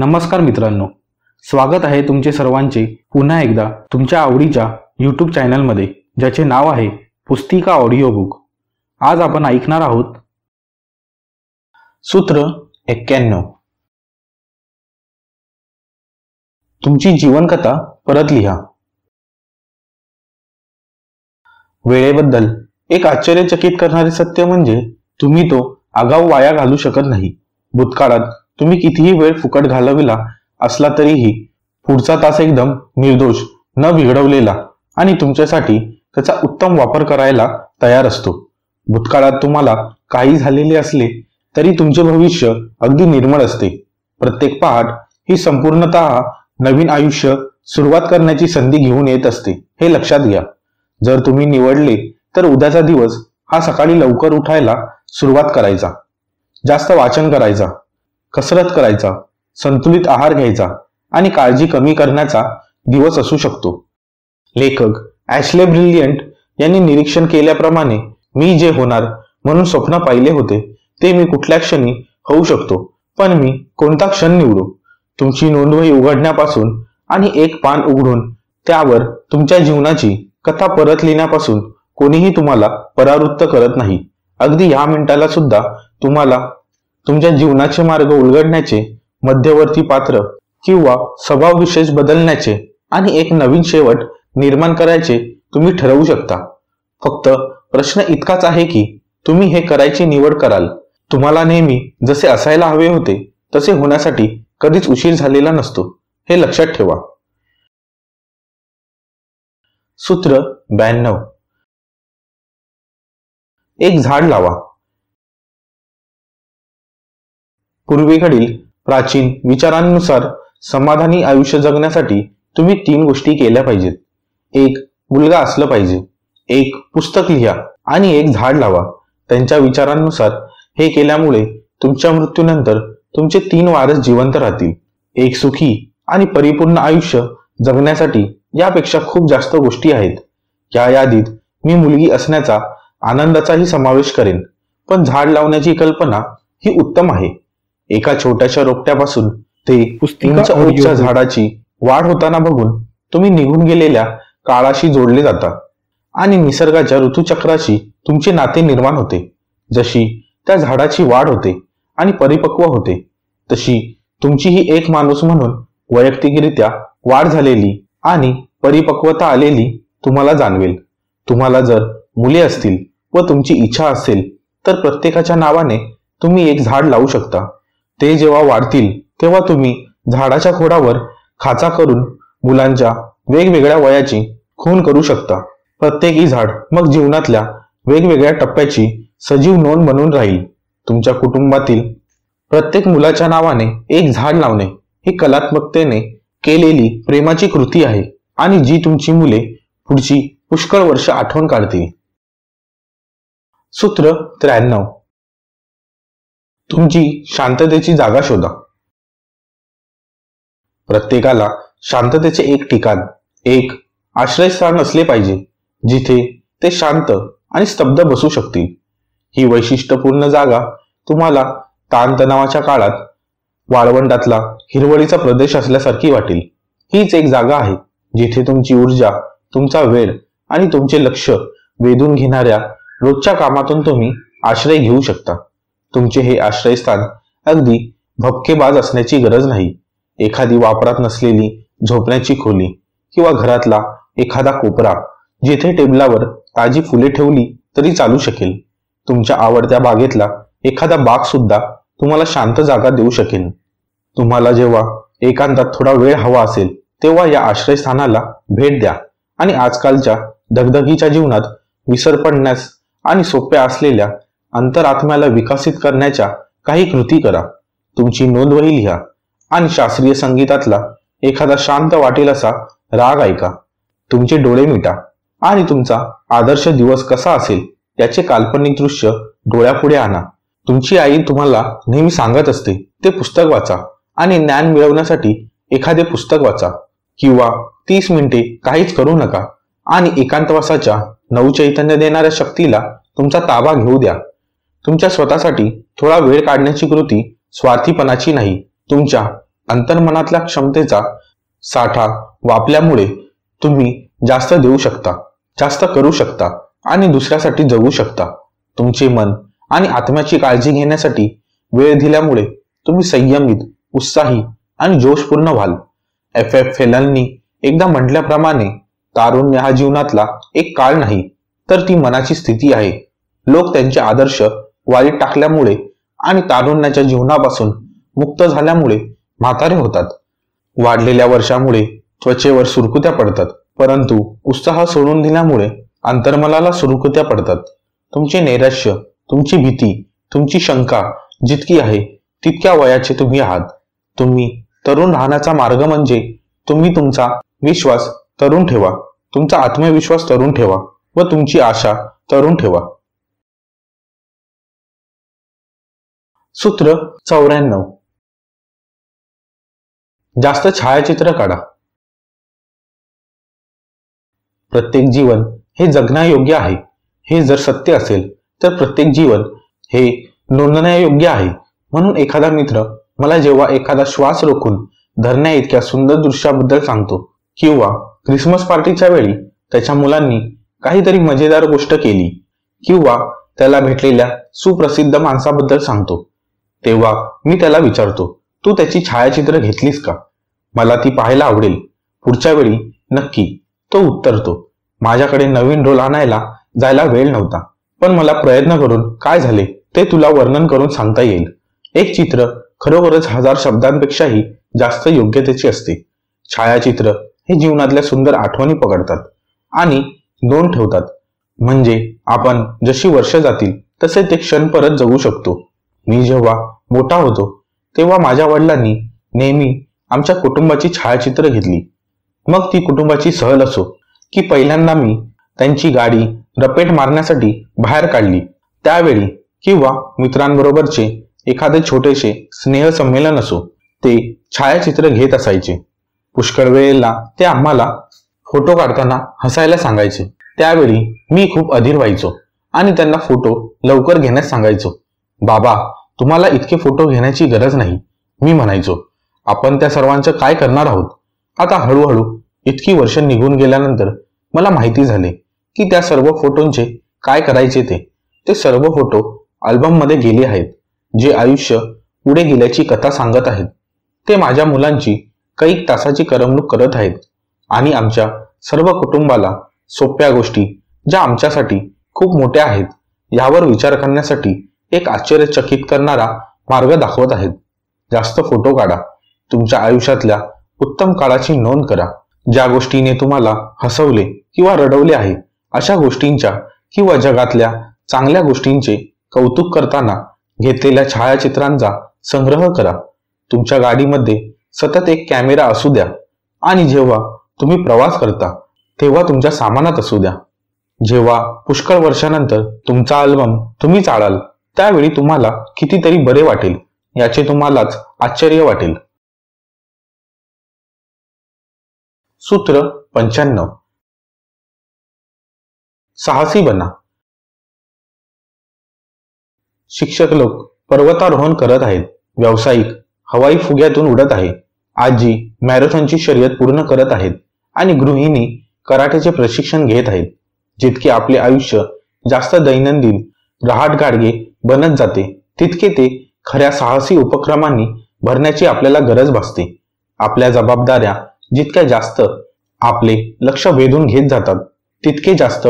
नमस्कार मित्रांनो. स्वागत आहे तुमचे सर्वांचे पुन्हा एकदा तुमच्या आवडीच्या यूट्यूब चॅनलमध्ये ज्याचे नाव आहे पुस्तिका ऑडिओ बुक आज आपण ऐकणार आहोत सूत्र एक्क्याण्णव. तुमची जीवनकथा परत लिहा. वेळेबद्दल एक आश्चर्यचकित करणारे सत्य म्हणजे तुम्ही तो आगाऊ वाया घालू शकत नाही. भूतकाळात तुम्ही कितीही वेळ फुकट घालविला असला तरीही पुढचा तास एकदम निर्दोष न बिघडवलेला आणि तुमच्यासाठी त्याचा उत्तम वापर करायला तयार असतो. भूतकाळात तुम्हाला काही झालेले असले तरी तुमचे भविष्य अगदी निर्मळ असते. प्रत्येक पहाट ही संपूर्णतः नवीन आयुष्य सुरुवात करण्याची संधी घेऊन येत असते हे लक्षात घ्या. जर तुम्ही निवडले तर उद्याचा दिवस हा सकाळी लवकर उठायला सुरुवात करायचा. जास्त वाचन करायचा. कसरत करायचा संतुलित आहार घ्यायचा आणि काळजी कमी करण्याचा दिवस असू शकतो. लेखक ॲशले ब्रिलियंट यांनी निरीक्षण केल्याप्रमाणे मी जे होणार म्हणून स्वप्न पाहिले होते ते मी कुठल्या क्षणी होऊ शकतो पण मी कोणता क्षण निवडू? तुमची नोंदवही उघडण्यापासून आणि एक पान उघडून त्यावर तुमच्या जीवनाची कथा परत लिहिण्यापासून कोणीही तुम्हाला परावृत्त करत नाही. अगदी ह्या मिनिटाला सुद्धा तुम्हाला तुमच्या जीवनाचे मार्ग उलगडण्याचे मध्यवर्ती पात्र किंवा स्वभाव विशेष बदलण्याचे आणि एक नवीन शेवट निर्माण करायचे तुम्ही ठरवू शकता. फक्त प्रश्न इतकाच आहे की तुम्ही हे करायची निवड कराल. तुम्हाला नेहमी जसे असायला हवे होते तसे होण्यासाठी कधीच उशीर झालेला नसतो. हे लक्षात ठेवा. सूत्र ब्याण्णव. एक झाड लावा. पूर्वीकडील प्राचीन विचारांनुसार समाधानी आयुष्य जगण्यासाठी तुम्ही तीन गोष्टी केल्या पाहिजेत. एक मुलगा असलं पाहिजे. एक पुस्तक लिहा आणि एक झाड लावा. त्यांच्या विचारांनुसार हे केल्यामुळे तुमच्या मृत्यूनंतर तुमचे तीन वारस जिवंत राहतील. एक सुखी आणि परिपूर्ण आयुष्य जगण्यासाठी यापेक्षा खूप जास्त गोष्टी आहेत. या यादीत मी मुलगी असण्याचा आनंदाचाही समावेश करेन. पण झाड लावण्याची कल्पना ही उत्तम आहे. एका छोट्याशा रोपट्यापासून ते उंच. झाडाची वाढ होताना बघून तुम्ही निघून गेलेल्या काळाशी जोडले जाता आणि निसर्गाच्या ऋतुचक्राशी तुमचे नाते निर्माण होते. जशी त्या झाडाची वाढ होते आणि परिपक्व होते तशी तुमची ही एक माणूस म्हणून वैयक्तिकरित्या वाढ झालेली आणि परिपक्वता आलेली तुम्हाला जाणवेल. तुम्हाला जर मुले असतील व तुमची इच्छा असेल तर प्रत्येकाच्या नावाने तुम्ही एक झाड लावू शकता. ते जेव्हा वाढतील तेव्हा तुम्ही झाडाच्या खोडावर खाचा करून मुलांच्या वेगवेगळ्या वयाची खून करू शकता. प्रत्येकी झाड मग जीवनातल्या वेगवेगळ्या टप्प्याची सजीव नोंद बनून राहील. तुमच्या कुटुंबातील प्रत्येक मुलाच्या नावाने एक झाड लावणे ही कलात्मकतेने केलेली प्रेमाची कृती आहे आणि जी तुमची मुले पुढची पुष्कळ वर्ष आठवण काढतील. सूत्र त्र्याण्णव. तुमची शांततेची जागा शोधा. प्रत्येकाला शांततेचे एक ठिकाण एक आश्रयस्थान असले पाहिजे जिथे ते शांत आणि स्तब्ध बसू शकतील. ही वैशिष्ट्यपूर्ण जागा तुम्हाला ताणतणावाच्या काळात वाळवंटातला हिरवळीचा प्रदेश असल्यासारखी वाटेल. हीच एक जागा आहे जिथे तुमची ऊर्जा तुमचा वेळ आणि तुमचे लक्ष वेधून घेणाऱ्या रोजच्या कामातून तुम्ही आश्रय घेऊ शकता. तुमचे हे आश्रयस्थान अगदी भपकेबाज असण्याची गरज नाही. एखादी वापरात नसलेली झोपण्याची खोली किंवा घरातला एखादा कोपरा जिथे टेबलावर ताजी फुले ठेवली तरी चालू शकेल. तुमच्या आवडत्या बागेतला एखादा बाग सुद्धा तुम्हाला शांत जागा देऊ शकेल तुम्हाला जेव्हा एकांतात थोडा वेळ हवा असेल तेव्हा या आश्रयस्थानाला भेट द्या आणि आजकालच्या दगदगीच्या जीवनात विसर पडण्यास आणि सोप्या असलेल्या अंतरात्म्याला विकसित करण्याच्या काही कृती करा. तुमची नोंदवही लिहा. आणि शास्त्रीय संगीतातला एखादा शांत वाटेल असा राग ऐका. तुमचे डोळे मिटा. आणि तुमचा आदर्श दिवस कसा असेल याचे काल्पनिक दृश्य डोळ्यापुढे आणा. तुमची आई तुम्हाला नेहमी सांगत असते ते पुस्तक वाचा. आणि ज्ञान मिळवण्यासाठी एखादे पुस्तक वाचा. किंवा तीस मिनिटे काहीच करू नका. आणि एकांतवासाच्या नवचैतन्य देणाऱ्या शक्तीला तुमचा ताबा घेऊ द्या. तुमच्या स्वतःसाठी थोडा वेळ काढण्याची कृती स्वार्थीपणाची नाही. तुमच्या अंतर्मनातल्या क्षमतेचा साठा वापल्यामुळे तुम्ही जास्त देऊ शकता जास्त करू शकता आणि दुसऱ्यासाठी जगू शकता. तुमचे मन आणि आत्म्याची काळजी घेण्यासाठी वेळ दिल्यामुळे तुम्ही संयमित उत्साही आणि जोशपूर्ण व्हाल. एफ. एफ. फेलननी एकदा म्हटल्याप्रमाणे तारुण्य हा जीवनातला एक काळ नाही तर ती मनाची स्थिती आहे. लोक त्यांचे आदर्श वाईट टाकल्यामुळे आणि तारुण्याच्या जीवनापासून मुक्त झाल्यामुळे म्हातारे होतात. वाढलेल्या वर्षामुळे त्वचेवर सुरकुत्या पडतात. परंतु उत्साह सोडून दिल्यामुळे अंतर्मलाला सुरकुत्या पडतात. तुमचे नैराश्य तुमची भीती तुमची शंका जितकी आहे तितक्या वयाचे तुम्ही आहात. तुम्ही तरुण राहण्याचा मार्ग म्हणजे तुम्ही तुमचा विश्वास तरुण ठेवा. तुमचा आत्मविश्वास तरुण ठेवा व तुमची आशा तरुण ठेवा. सूत्र चौऱ्याण्णव. जास्त छायाचित्र काढा. प्रत्येक जीवन हे जगण्यायोग्य आहे हे जर सत्य असेल तर प्रत्येक जीवन हे नोंदण्यायोग्य आहे. म्हणून एखादा मित्र मला जेव्हा एखादा श्वास रोखून धरण्या इतक्या सुंदर दृश्याबद्दल सांगतो किंवा क्रिसमस पार्टीच्या वेळी त्याच्या मुलांनी काहीतरी मजेदार गोष्ट केली किंवा त्याला भेटलेल्या सुप्रसिद्ध माणसाबद्दल सांगतो तेव्हा मी त्याला विचारतो तू त्याची छायाचित्र घेतलीस का? मला ती पाहायला आवडेल. पुढच्या वेळी नक्की तो उत्तरतो माझ्याकडे नवीन रोल आणायला जायला वेळ नव्हता पण मला प्रयत्न करून काय झाले ते तुला वर्णन करून सांगता येईल. एक चित्र खरोखरच हजार शब्दांपेक्षाही जास्त योग्यतेचे असते. छायाचित्र हे जीवनातल्या सुंदर आठवणी पकडतात आणि दोन ठेवतात. म्हणजे आपण जशी वर्ष जातील तसे ते क्षण परत जगू शकतो. मी जेव्हा मोठा होतो तेव्हा माझ्या वडिलांनी नेहमी आमच्या कुटुंबाची छायाचित्र घेतली. मग ती कुटुंबाची सहल असो की पहिल्यांदा मी त्यांची गाडी रपेट मारण्यासाठी बाहेर काढली. त्यावेळी किंवा मित्रांबरोबरचे एखादे छोटेसे स्नेहसंमेलन असो ते छायाचित्र घेत असायचे. पुष्कळ वेळेला ते आम्हाला फोटो काढताना हसायला सांगायचे. त्यावेळी मी खूप अधीर व्हायचो आणि त्यांना फोटो लवकर घेण्यास सांगायचो. बाबा तुम्हाला इतके फोटो घेण्याची गरज नाही. मी म्हणायचो आपण त्या सर्वांचं काय करणार आहोत? आता हळूहळू इतकी वर्ष निघून गेल्यानंतर मला माहिती झाले की त्या सर्व फोटोंचे काय करायचे ते. ते सर्व फोटो अल्बममध्ये गेले आहेत जे आयुष्य पुढे गेल्याची कथा सांगत आहेत. ते माझ्या मुलांची कैक तासाची करमणूक करत आहेत आणि आमच्या सर्व कुटुंबाला सोप्या गोष्टी ज्या आमच्यासाठी खूप मोठ्या आहेत यावर विचार करण्यासाठी एक आश्चर्यचकित करणारा मार्ग दाखवत आहेत. जास्त फोटो काढा. तुमच्या आयुष्यातल्या उत्तम काळाची नोंद करा. ज्या गोष्टीने तुम्हाला हसवले किंवा रडवले आहे अशा गोष्टींच्या किंवा जगातल्या चांगल्या गोष्टींचे कौतुक करताना घेतलेल्या छायाचित्रांचा संग्रह करा. तुमच्या गाडीमध्ये सतत एक कॅमेरा असू द्या आणि जेव्हा तुम्ही प्रवास करता तेव्हा तुमच्या सामानात असू द्या. जेव्हा पुष्कळ वर्षानंतर तुमचा अल्बम तुम्ही चाळाल त्यावेळी तुम्हाला कितीतरी बरे वाटेल याचे तुम्हालाच आश्चर्य वाटेल. सूत्र पंच्याण्णव. साहसी बना. शिक्षक लोक पर्वतारोहण करत आहेत. व्यावसायिक हवाई फुग्यातून उडत आहे आजी मॅरेथॉनची शर्यत पूर्ण करत आहेत आणि गृहिणी कराटेचे प्रशिक्षण घेत आहेत. जितके आपले आयुष्य जास्त दैनंदिन रहाट गाडगे बनत जाते. तितके ते खऱ्या साहसी उपक्रमांनी भरण्याची आपल्याला गरज भासते. आपल्या जबाबदाऱ्या जितक्या जास्त आपले लक्ष वेधून घेत जातात तितके जास्त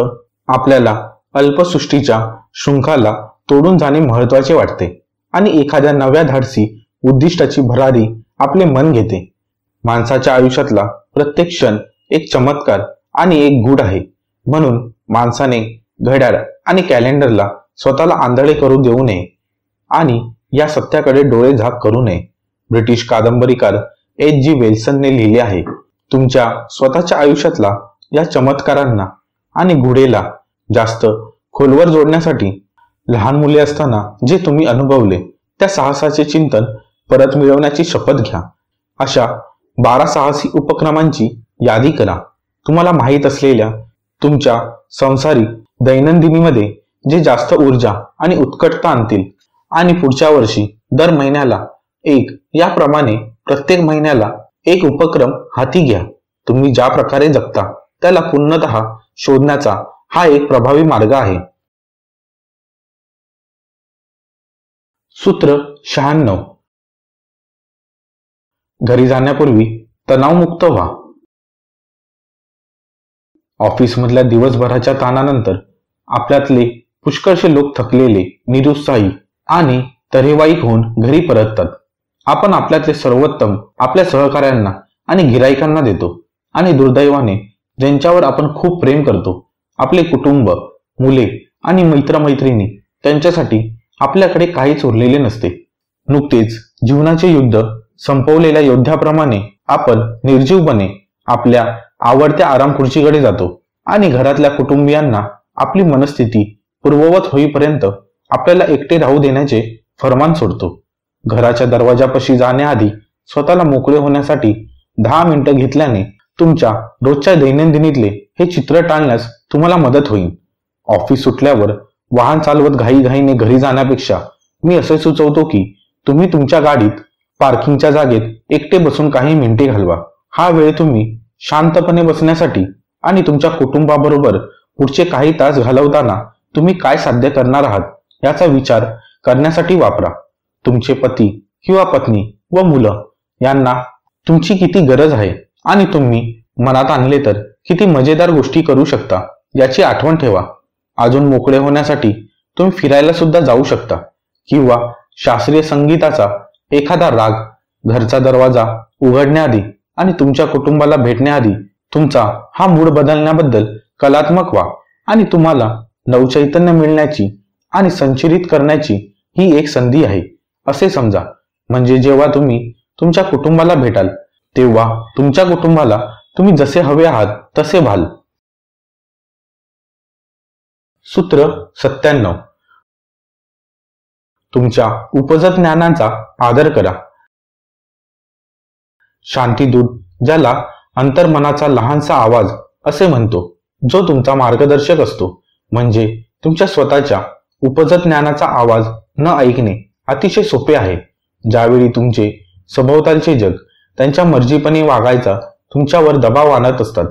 आपल्याला अल्पसृष्टीच्या शृंखाला तोडून जाणे महत्त्वाचे वाटते आणि एखाद्या नव्या धाडसी उद्दिष्टाची भरारी आपले मन घेते. माणसाच्या आयुष्यातला प्रत्येक क्षण एक चमत्कार आणि एक गुड आहे. म्हणून माणसाने घड्याळ आणि कॅलेंडरला स्वतःला आंधळे करू देऊ नये आणि या सत्याकडे डोळे झाक करू नये. ब्रिटिश कादंबरीकार एच जी वेल्सनने लिहिले आहे तुमच्या स्वतःच्या आयुष्यातला या चमत्कारांना आणि घुडेला जास्त खोलवर जोडण्यासाठी लहान मुले असताना जे तुम्ही अनुभवले त्या साहसाचे चिंतन परत मिळवण्याची शपथ घ्या. अशा बारा साहसी उपक्रमांची यादी करा. तुम्हाला माहीत असलेल्या तुमच्या संसारिक दैनंदिनीमध्ये जे जास्त ऊर्जा आणि उत्कटता आणतील. आणि पुढच्या वर्षी दर महिन्याला एक याप्रमाणे प्रत्येक महिन्याला एक उपक्रम हाती घ्या. तुम्ही ज्या प्रकारे जगता त्याला पूर्णत शोधण्याचा हा एक प्रभावी मार्ग आहे. सूत्र शहाण्णव. घरी जाण्यापूर्वी तणावमुक्त व्हा. ऑफिसमधल्या दिवसभराच्या ताणानंतर आपल्यातले पुष्कळशे लोक थकलेले निरुत्साही आणि तरेवाईक होऊन घरी परततात. आपण आपल्यातले सर्वोत्तम आपल्या सहकाऱ्यांना आणि गिरायकांना देतो आणि दुर्दैवाने ज्यांच्यावर आपण खूप प्रेम करतो आपले कुटुंब मुले आणि मित्रमैत्रिणी त्यांच्यासाठी आपल्याकडे काहीच उरलेले नसते. नुकतेच जीवनाचे युद्ध संपवलेल्या योद्ध्याप्रमाणे आपण निर्जीवपणे आपल्या आवडत्या आराम खुर्चीकडे जातो आणि घरातल्या कुटुंबियांना आपली मनस्थिती पूर्ववत होईपर्यंत आपल्याला एकटे राहू देण्याचे फरमान सोडतो. घराच्या दरवाजापाशी जाण्याआधी स्वतःला मोकळे होण्यासाठी दहा मिनिटं घेतल्याने तुमच्या रोजच्या दैनंदिनीतले हे चित्र टाळण्यास तुम्हाला मदत होईल. ऑफिस सुटल्यावर वाहन चालवत घाईघाईने घरी जाण्यापेक्षा मी असे सुचवतो की तुम्ही तुमच्या गाडीत पार्किंगच्या जागेत एकटे बसून काही मिनिटे घालवा. हा वेळ तुम्ही शांतपणे बसण्यासाठी आणि तुमच्या कुटुंबाबरोबर पुढचे काही तास घालवताना तुम्ही काय साध्य करणार आहात याचा विचार करण्यासाठी वापरा. तुमचे पती किंवा पत्नी व मुलं यांना तुमची किती गरज आहे आणि तुम्ही मनात आणले तर किती मजेदार गोष्टी करू शकता याची आठवण ठेवा. अजून मोकळे होण्यासाठी तुम्ही फिरायला सुद्धा जाऊ शकता किंवा शास्त्रीय संगीताचा एखादा राग घरचा दरवाजा उघडण्याआधी आणि तुमच्या कुटुंबाला भेटण्याआधी तुमचा हा मूड बदलण्याबद्दल कलात्मक व्हा आणि तुम्हाला नवचैतन्य मिळण्याची आणि संचरित करण्याची ही एक संधी आहे. असे समजा. म्हणजे जेव्हा तुम्ही तुमच्या कुटुंबाला भेटाल तेव्हा तुमच्या कुटुंबाला तुम्ही जसे हवे आहात तसे व्हाल. सूत्र सत्त्याण्णव. तुमच्या उपजत ज्ञानाचा आदर करा. शांतीदूत ज्याला अंतर्मनाचा लहानसा आवाज असे म्हणतो जो तुमचा मार्गदर्शक असतो. म्हणजे तुमच्या स्वतःच्या उपजत ज्ञानाचा आवाज न ऐकणे अतिशय सोपे आहे. ज्यावेळी तुमचे सभोवतालचे जग त्यांच्या मर्जीपणे वागायचा तुमच्यावर दबाव आणत असतात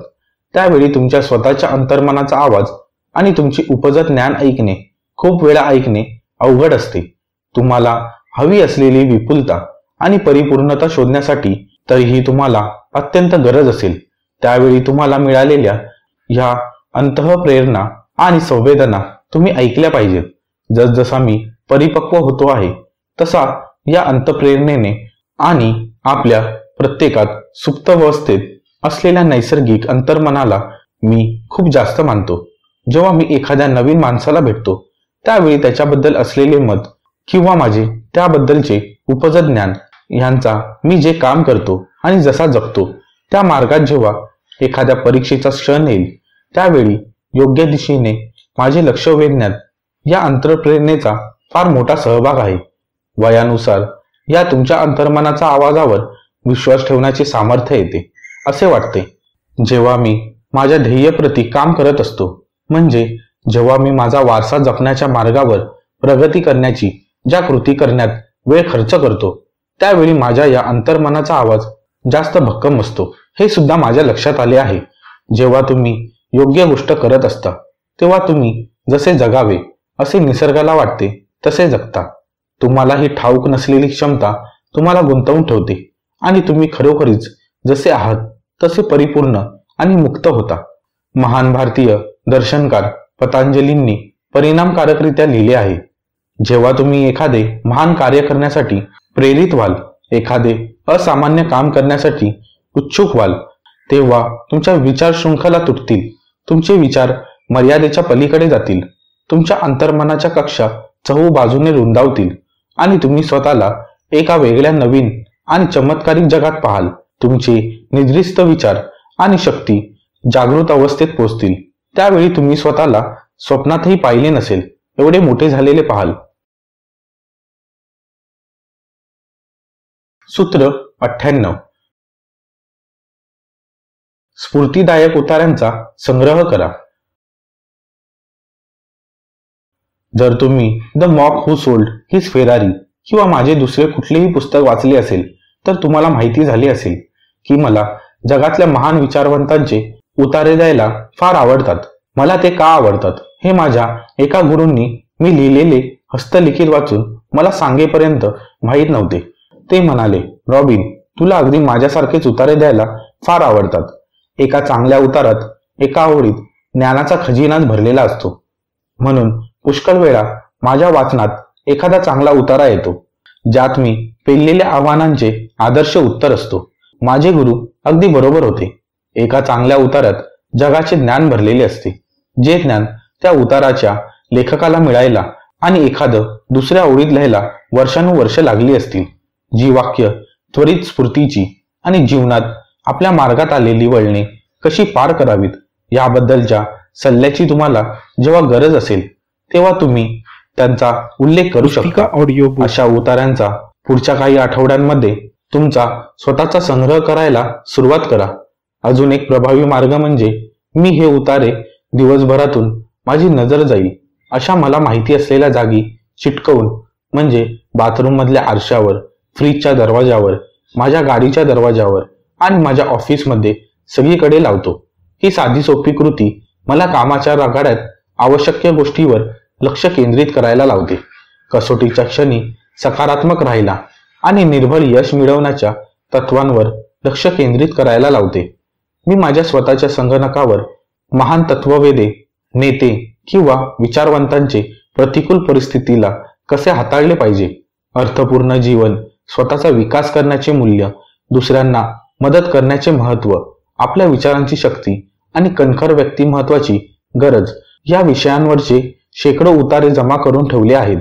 त्यावेळी तुमच्या स्वतःच्या अंतर्मनाचा आवाज आणि तुमची उपजत ज्ञान ऐकणे खूप वेळा ऐकणे अवघड असते. तुम्हाला हवी असलेली विपुलता आणि परिपूर्णता शोधण्यासाठी तरीही तुम्हाला अत्यंत गरज असेल. त्यावेळी तुम्हाला मिळालेल्या ह्या अंतःप्रेरणा आणि संवेदना तुम्ही ऐकल्या पाहिजेत. जसजसा मी परिपक्व होतो आहे तसा या अंतप्रेरणेने आणि आपल्या प्रत्येकात सुप्त अवस्थेत असलेल्या नैसर्गिक अंतर्मनाला मी खूप जास्त मानतो. जेव्हा मी एखाद्या नवीन माणसाला भेटतो त्यावेळी त्याच्याबद्दल असलेले मत किंवा माझे त्याबद्दलचे उपजत ज्ञान यांचा मी जे काम करतो आणि जसा जगतो त्या मार्गात जेव्हा एखाद्या परीक्षेचा क्षण येईल त्यावेळी योग्य दिशेने माझे लक्ष वेधण्यात या अंतरप्रेरणेचा फार मोठा सहभाग आहे. वयानुसार या तुमच्या अंतर्मनाचा आवाजावर विश्वास ठेवण्याचे सामर्थ्य येते असे वाटते. जेव्हा मी माझ्या ध्येयप्रती काम करत असतो म्हणजे जेव्हा मी माझा वारसा जपण्याच्या मार्गावर प्रगती करण्याची ज्या कृती करण्यात वेळ खर्च करतो त्यावेळी माझ्या या अंतर्मनाचा आवाज जास्त भक्कम असतो हे सुद्धा माझ्या लक्षात आले आहे. जेव्हा तुम्ही योग्य गोष्ट करत असता तेव्हा तुम्ही जसे जगावे असे निसर्गाला वाटते तसे जगता. तुम्हाला ही ठाऊक नसलेली क्षमता तुम्हाला गुंतवून ठेवते आणि तुम्ही खरोखरीच जसे आहात तसे परिपूर्ण आणि मुक्त होता. महान भारतीय दर्शनकार पतंजलींनी परिणामकारकरित्या लिहिले आहे जेव्हा तुम्ही एखादे महान कार्य करण्यासाठी प्रेरित व्हाल एखादे असामान्य काम करण्यासाठी उत्सुक व्हाल तेव्हा तुमच्या विचार शृंखला तुटतील. तुमचे विचार मर्यादेच्या पलीकडे जातील. तुमच्या अंतर्मनाच्या कक्षा चहू बाजूने रुंदावतील. आणि तुम्ही स्वतःला एका वेगळ्या नवीन आणि चमत्कारिक जगात पाहाल. तुमचे निद्रिस्त विचार आणि शक्ती जागृत अवस्थेत पोहोचतील त्यावेळी तुम्ही स्वतःला स्वप्नातही पाहिले नसेल. एवढे मोठे झालेले पाहाल. सूत्र अठ्ठ्याण्णव. स्फूर्तीदायक उतार्यांचा संग्रह करा. जर तुम्ही the monk who sold his Ferrari किंवा माझे दुसरे कुठलेही पुस्तक वाचले असेल तर तुम्हाला माहिती झाली असेल की मला जगातल्या महान विचारवंतांचे उतारे द्यायला फार आवडतात. मला ते का आवडतात? हे माझ्या एका गुरूंनी मी लिहिलेले हस्तलिखित वाचून मला सांगेपर्यंत माहीत नव्हते. ते म्हणाले रॉबिन तुला अगदी माझ्यासारखेच उतारे द्यायला फार आवडतात. एका चांगल्या उतारात एका ओळीत ज्ञानाचा खजिनाच भरलेला असतो. म्हणून पुष्कळ वेळा माझ्या वाचनात एखादा चांगला उतारा येतो ज्यात मी पेललेल्या आव्हानांचे आदर्श उत्तर असतो. माझे गुरु अगदी बरोबर होते. एका चांगल्या उतारात जगाचे ज्ञान भरलेले असते. जे ज्ञान त्या उताराच्या लेखकाला मिळायला आणि एखादं दुसऱ्या ओळीत लिहायला वर्षानुवर्ष लागली असतील. जी वाक्य त्वरित स्फूर्तीची आणि जीवनात आपल्या मार्गात आलेली वळणे कशी पार करावीत? याबद्दलच्या सल्ल्याची तुम्हाला जेव्हा गरज असेल तेव्हा तुम्ही त्यांचा उल्लेख करू शकता. ऑडिओ अशा उतार्यांचा पुढच्या काही आठवड्यांमध्ये तुमचा स्वतःचा संग्रह करायला सुरुवात करा. अजून एक प्रभावी मार्ग म्हणजे मी हे उतारे दिवसभरातून माझी नजर जाईल अशा मला माहिती असलेल्या जागी चिटकवून म्हणजे बाथरूम मधल्या आरशावर फ्रीजच्या दरवाजावर माझ्या गाडीच्या दरवाजावर आणि माझ्या ऑफिसमध्ये सगळीकडे लावतो. ही साधी सोपी कृती मला कामाच्या रगाड्यात आवश्यक गोष्टीवर लक्ष केंद्रित करायला लावते. कसोटीच्या क्षणी सकारात्मक राहिला आणि निर्भर यश मिळवण्याच्या तत्वांवर लक्ष केंद्रित करायला लावते. मी माझ्या स्वतःच्या संगणकावर महान तत्ववेदे नेते किंवा विचारवंतांचे प्रतिकूल परिस्थितीला कसे हाताळले पाहिजे? अर्थपूर्ण जीवन स्वतःचा विकास करण्याचे मूल्य दुसऱ्यांना मदत करण्याचे महत्त्व आपल्या विचारांची शक्ती आणि कणखर व्यक्तिमत्वाची गरज या विषयांवरचे शेकडो उतारे जमा करून ठेवले आहेत.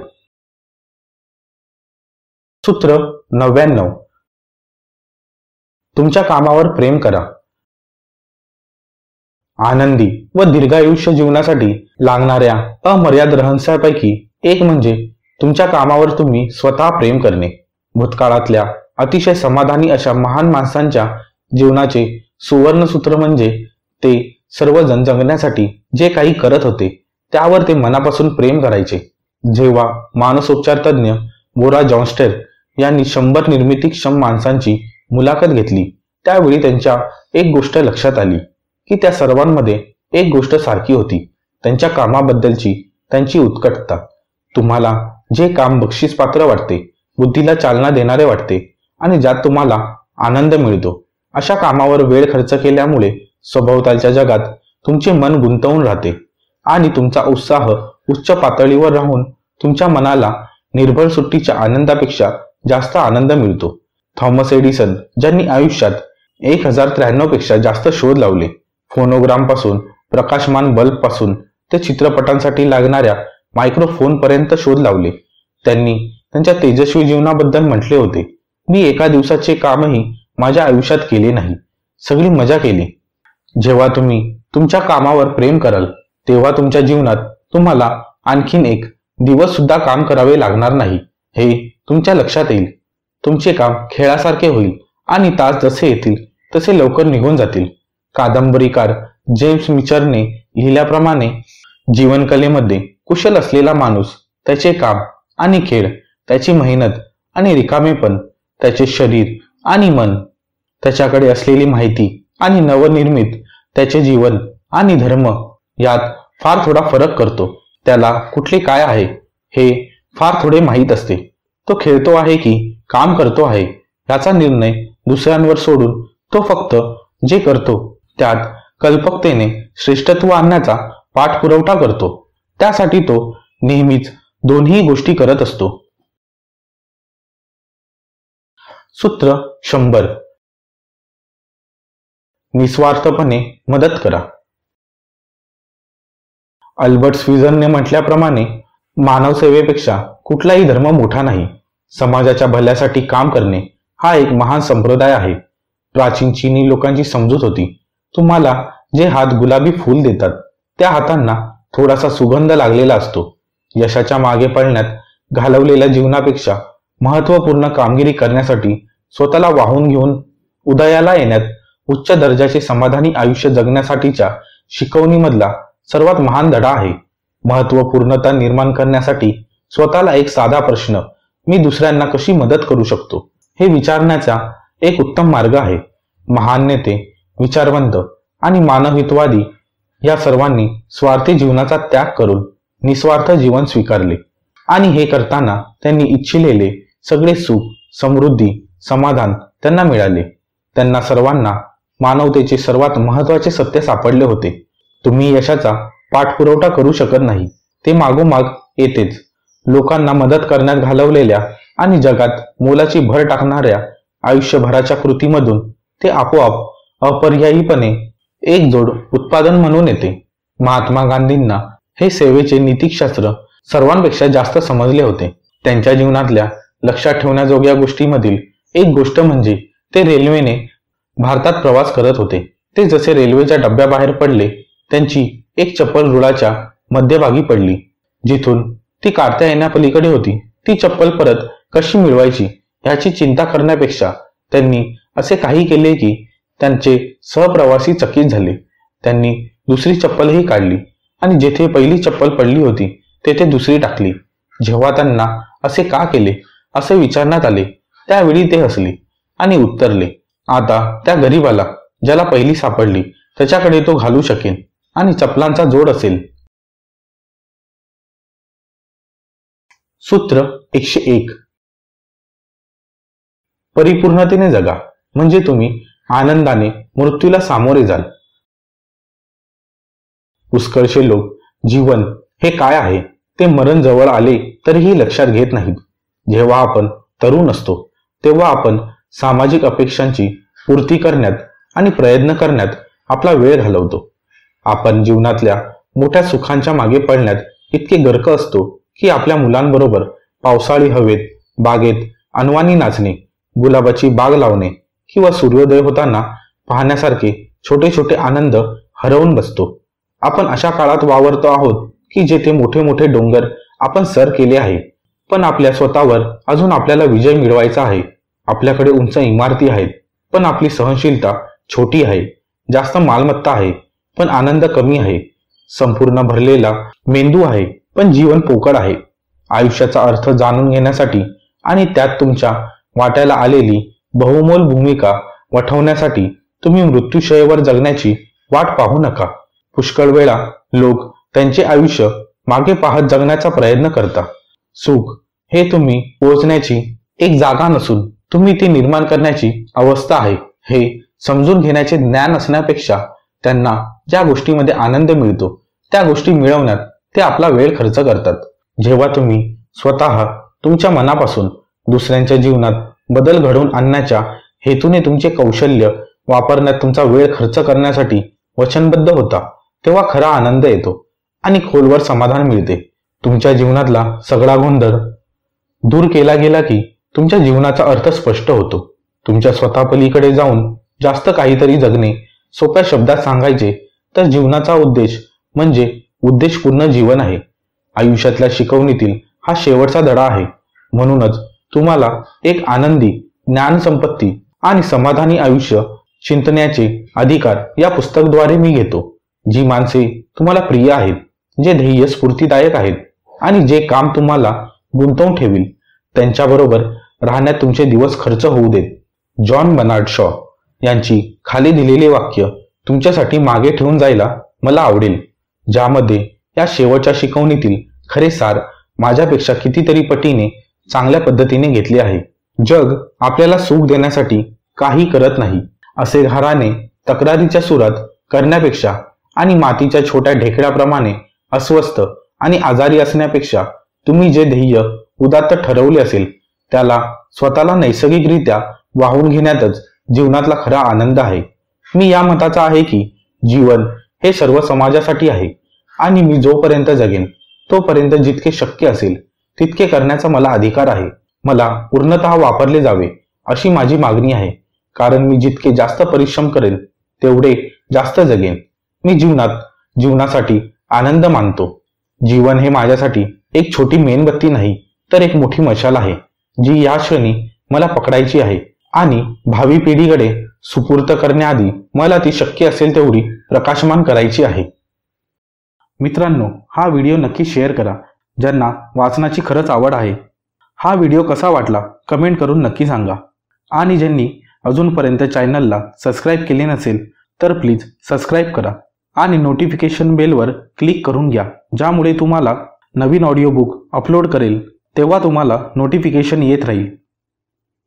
सूत्र नव्याण्णव. तुमच्या कामावर प्रेम करा. आनंदी व दीर्घायुष्य जीवनासाठी लागणाऱ्या अमर्याद रहस्यापैकी एक म्हणजे तुमच्या कामावर तुम्ही स्वतः प्रेम करणे. भूतकाळातल्या अतिशय समाधानी अशा महान माणसांच्या जीवनाचे सुवर्णसूत्र म्हणजे ते सर्वजण जगण्यासाठी जे काही करत होते त्यावर ते मनापासून प्रेम करायचे. जेव्हा मानसोपचार तज्ज्ञ बोरा जॉन्स्टेर यांनी शंभर निर्मितीक्षम माणसांची मुलाखत घेतली त्यावेळी त्यांच्या एक गोष्ट लक्षात आली की त्या सर्वांमध्ये एक गोष्ट सारखी होती त्यांच्या कामाबद्दलची त्यांची उत्कटता. तुम्हाला जे काम बक्षीस पात्र वाटते बुद्धीला चालना देणारे वाटते आणि ज्यात तुम्हाला आनंद मिळतो. अशा कामावर वेळ खर्च केल्यामुळे सभोवतालच्या जगात तुमचे मन गुंतवून राहते आणि तुमचा उत्साह उच्च पातळीवर राहून तुमच्या मनाला निर्भर सुट्टीच्या आनंदापेक्षा जास्त आनंद मिळतो. थॉमस एडिसन ज्यांनी आयुष्यात एक हजार त्र्याण्णवपेक्षा जास्त शोध लावले. फोनोग्रामपासून प्रकाशमान बल्बपासून ते चित्रपटांसाठी लागणाऱ्या मायक्रोफोन पर्यंत शोध लावले. त्यांनी त्यांच्या तेजस्वी जीवनाबद्दल म्हटले होते. मी एका दिवसाचे कामही माझ्या आयुष्यात केले नाही. सगळी मजा केली. जेव्हा तुम्ही तुमच्या कामावर प्रेम कराल तेव्हा तुमच्या जीवनात तुम्हाला आणखीन एक दिवस सुद्धा काम करावे लागणार नाही. हे तुमच्या लक्षात येईल. तुमचे काम खेळासारखे होईल आणि तास जसे येतील तसे लवकर निघून जातील. कादंबरीकार जेम्स मिचरने लिहिल्याप्रमाणे जीवनकलेमध्ये कुशल असलेला माणूस त्याचे काम आणि खेळ त्याची मेहनत आणि रिकामेपण त्याचे शरीर आणि मन त्याच्याकडे असलेली माहिती आणि नवनिर्मित त्याचे जीवन आणि धर्म यात फार थोडा फरक करतो. त्याला कुठले काय आहे हे फार थोडे माहीत असते. तो खेळतो आहे की काम करतो आहे याचा निर्णय दुसऱ्यांवर सोडून तो फक्त जे करतो त्यात कल्पकतेने श्रेष्ठत्व आणण्याचा पाठपुरवठा करतो. त्यासाठी तो नेहमीच दोन्ही गोष्टी करत असतो. सूत्र शंभर. निस्वार्थपणे मदत करा. अल्बर्ट स्विझनने म्हटल्याप्रमाणे मानव सेवेपेक्षा कुठलाही धर्म मोठा नाही. समाजाच्या भल्यासाठी काम करणे हा एक महान संप्रदाय आहे. प्राचीन चीनी लोकांची समजूत होती. तुम्हाला जे हात गुलाबी फूल देतात त्या हातांना थोडासा सुगंध लागलेला असतो. यशाच्या मागे पडण्यात घालवलेल्या जीवनापेक्षा महत्त्वपूर्ण कामगिरी करण्यासाठी स्वतःला वाहून घेऊन उदयाला येण्यात उच्च दर्जाचे समाधानी आयुष्य जगण्यासाठीच्या शिकवणीमधला सर्वात महान धडा आहे. महत्वपूर्णता निर्माण करण्यासाठी स्वतःला एक साधा प्रश्न मी दुसऱ्यांना कशी मदत करू शकतो? हे विचारण्याचा एक उत्तम मार्ग आहे. महान नेते विचारवंत आणि मानवहितवादी या सर्वांनी स्वार्थी जीवनाचा त्याग करून निस्वार्थ जीवन स्वीकारले आणि हे करताना त्यांनी इच्छिलेले सगळे सुख समृद्धी समाधान त्यांना मिळाले. त्यांना सर्वांना मानवतेचे सर्वात महत्त्वाचे सत्य सापडले होते. तुम्ही यशाचा पाठपुरवठा करू शकत नाही. ते मागोमाग येतेच. लोकांना मदत करण्यात घालवलेल्या आणि जगात मोलाची भर टाकणाऱ्या आयुष्यभराच्या कृतीमधून ते आपोआप अपर्यायीपणे एक जोड उत्पादन म्हणून येते. महात्मा गांधींना हे सेवेचे नीतिकशास्त्र सर्वांपेक्षा जास्त समजले होते. त्यांच्या जीवनातल्या लक्षात ठेवण्याजोग्या गोष्टीमधील एक गोष्ट म्हणजे ते रेल्वेने भारतात प्रवास करत होते. ते जसे रेल्वेच्या डब्याबाहेर पडले त्यांची एक चप्पल रुळाच्या मध्यभागी पडली. जिथून ती काढता येण्यापलीकडे होती. ती चप्पल परत कशी मिळवायची याची चिंता करण्यापेक्षा त्यांनी असे काही केले की त्यांचे सहप्रवासी चकित झाले. त्यांनी दुसरी चप्पलही काढली आणि जेथे पहिली चप्पल पडली होती तेथे दुसरी टाकली. जेव्हा त्यांना असे का केले असे विचारण्यात आले त्यावेळी ते हसले आणि उत्तरले आता त्या गरीबाला ज्याला पहिली सापडली त्याच्याकडे तो घालू शकेल आणि चपलांचा जोड असेल. सूत्र एकशे एक. परिपूर्णतेने जगा म्हणजे तुम्ही आनंदाने मृत्यूला सामोरे जाल. पुष्कळशे लोक जीवन हे काय आहे? ते मरण जवळ आले तरीही लक्षात घेत नाहीत. जेव्हा आपण तरुण असतो तेव्हा आपण सामाजिक अपेक्षांची पूर्ती करण्यात आणि प्रयत्न करण्यात आपला वेळ घालवतो. आपण जीवनातल्या मोठ्या सुखांच्या मागे पडण्यात इतके गर्क असतो की आपल्या मुलांबरोबर पावसाळी हवेत बागेत अनवानी नाचणे गुलाबाची बाग लावणे किंवा सूर्योदय होताना पाहण्यासारखे छोटे छोटे आनंद हरवून बसतो. आपण अशा काळात वावरतो आहोत की जेथे मोठे मोठे डोंगर आपण सर केले आहे. पण आपल्या स्वतःवर अजून आपल्याला विजय मिळवायचा आहे. आपल्याकडे उंच इमारती आहेत. पण आपली सहनशीलता छोटी आहे. जास्त मालमत्ता आहे. पण आनंद कमी आहे. संपूर्ण भरलेला मेंदू आहे. पण जीवन पोकळ आहे. आयुष्याचा अर्थ जाणून घेण्यासाठी आणि त्यात तुमच्या वाट्याला आलेली बहुमोल भूमिका वठवण्यासाठी तुम्ही मृत्यूशयेवर जगण्याची वाट पाहू नका. पुष्कळ वेळा लोक त्यांचे आयुष्य मागे पाहत जगण्याचा प्रयत्न करता सुख हे तुम्ही पोहोचण्याची एक जागा नसून तुम्ही ती निर्माण करण्याची अवस्था आहे. हे समजून घेण्याचे ज्ञान असण्यापेक्षा त्यांना ज्या गोष्टीमध्ये आनंद मिळतो त्या गोष्टी मिळवण्यात ते आपला वेळ खर्च करतात. जेव्हा तुम्ही स्वतः तुमच्या मनापासून दुसऱ्यांच्या जीवनात बदल घडवून आणण्याच्या हेतूने तुमचे कौशल्य वापरण्यात तुमचा वेळ खर्च करण्यासाठी वचनबद्ध होता तेव्हा खरा आनंद येतो आणि खोलवर समाधान मिळते. तुमच्या जीवनातला सगळा गोंधळ दूर केला गेला की तुमच्या जीवनाचा अर्थ स्पष्ट होतो. तुमच्या स्वतःपलीकडे जाऊन जास्त काहीतरी जगणे सोप्या शब्दात सांगायचे तर जीवनाचा उद्देश म्हणजे उद्देशपूर्ण जीवन आहे. आयुष्यातल्या शिकवणीतील हा शेवटचा धडा आहे. म्हणूनच तुम्हाला एक आनंदी ज्ञानसंपत्ती आणि समाधानी आयुष्य चिंतण्याचे अधिकार या पुस्तकद्वारे मी घेतो. जी माणसे तुम्हाला प्रिय आहेत जे ध्येय स्फूर्तीदायक आहेत आणि जे काम तुम्हाला गुंतवून ठेवील त्यांच्याबरोबर राहण्यात तुमचे दिवस खर्च होऊ देत. जॉन बनार्ड शॉ यांची खाली दिलेली वाक्य तुमच्यासाठी मागे ठेवून जायला मला आवडेल ज्यामध्ये या शेवटच्या शिकवणीतील खरे सार माझ्यापेक्षा कितीतरी पटीने चांगल्या पद्धतीने घेतले आहे. जग आपल्याला सुख देण्यासाठी काही करत नाही असे घराने तक्रारीच्या सुरात करण्यापेक्षा आणि मातीच्या छोट्या ढेकड्याप्रमाणे अस्वस्थ आणि आजारी असण्यापेक्षा तुम्ही जे ध्येय उदात्त ठरवले असेल त्याला स्वतःला नैसर्गिकरित्या वाहून घेण्यातच जीवनातला खरा आनंद आहे. मी या मताचा आहे की जीवन हे सर्व समाजासाठी आहे आणि मी जोपर्यंत जगेन तोपर्यंत जितके शक्य असेल तितके करण्याचा मला अधिकार आहे. मला पूर्णतः वापरले जावे अशी माझी मागणी आहे. कारण मी जितके जास्त परिश्रम करेन तेवढे जास्त जगेन. मी जीवनात जीवनासाठी आनंद मानतो. जीवन हे माझ्यासाठी एक छोटी मेणबत्ती नाही तर एक मोठी मशाल आहे जी या क्षणी मला पकडायची आहे आणि भावी पिढीकडे सुपूर्त करण्याआधी मला ती शक्य असेल तेवढी प्रकाशमान करायची आहे. मित्रांनो हा व्हिडिओ नक्की शेअर करा ज्यांना वाचनाची खरंच आवड आहे. हा व्हिडिओ कसा वाटला कमेंट करून नक्की सांगा. आणि ज्यांनी अजूनपर्यंत चॅनलला सबस्क्राईब केले नसेल तर प्लीज सबस्क्राईब करा. आणि नोटिफिकेशन बेलवर क्लिक करून घ्या ज्यामुळे तुम्हाला नवीन ऑडिओ बुक अपलोड करेल तेव्हा तुम्हाला नोटिफिकेशन येत राहील.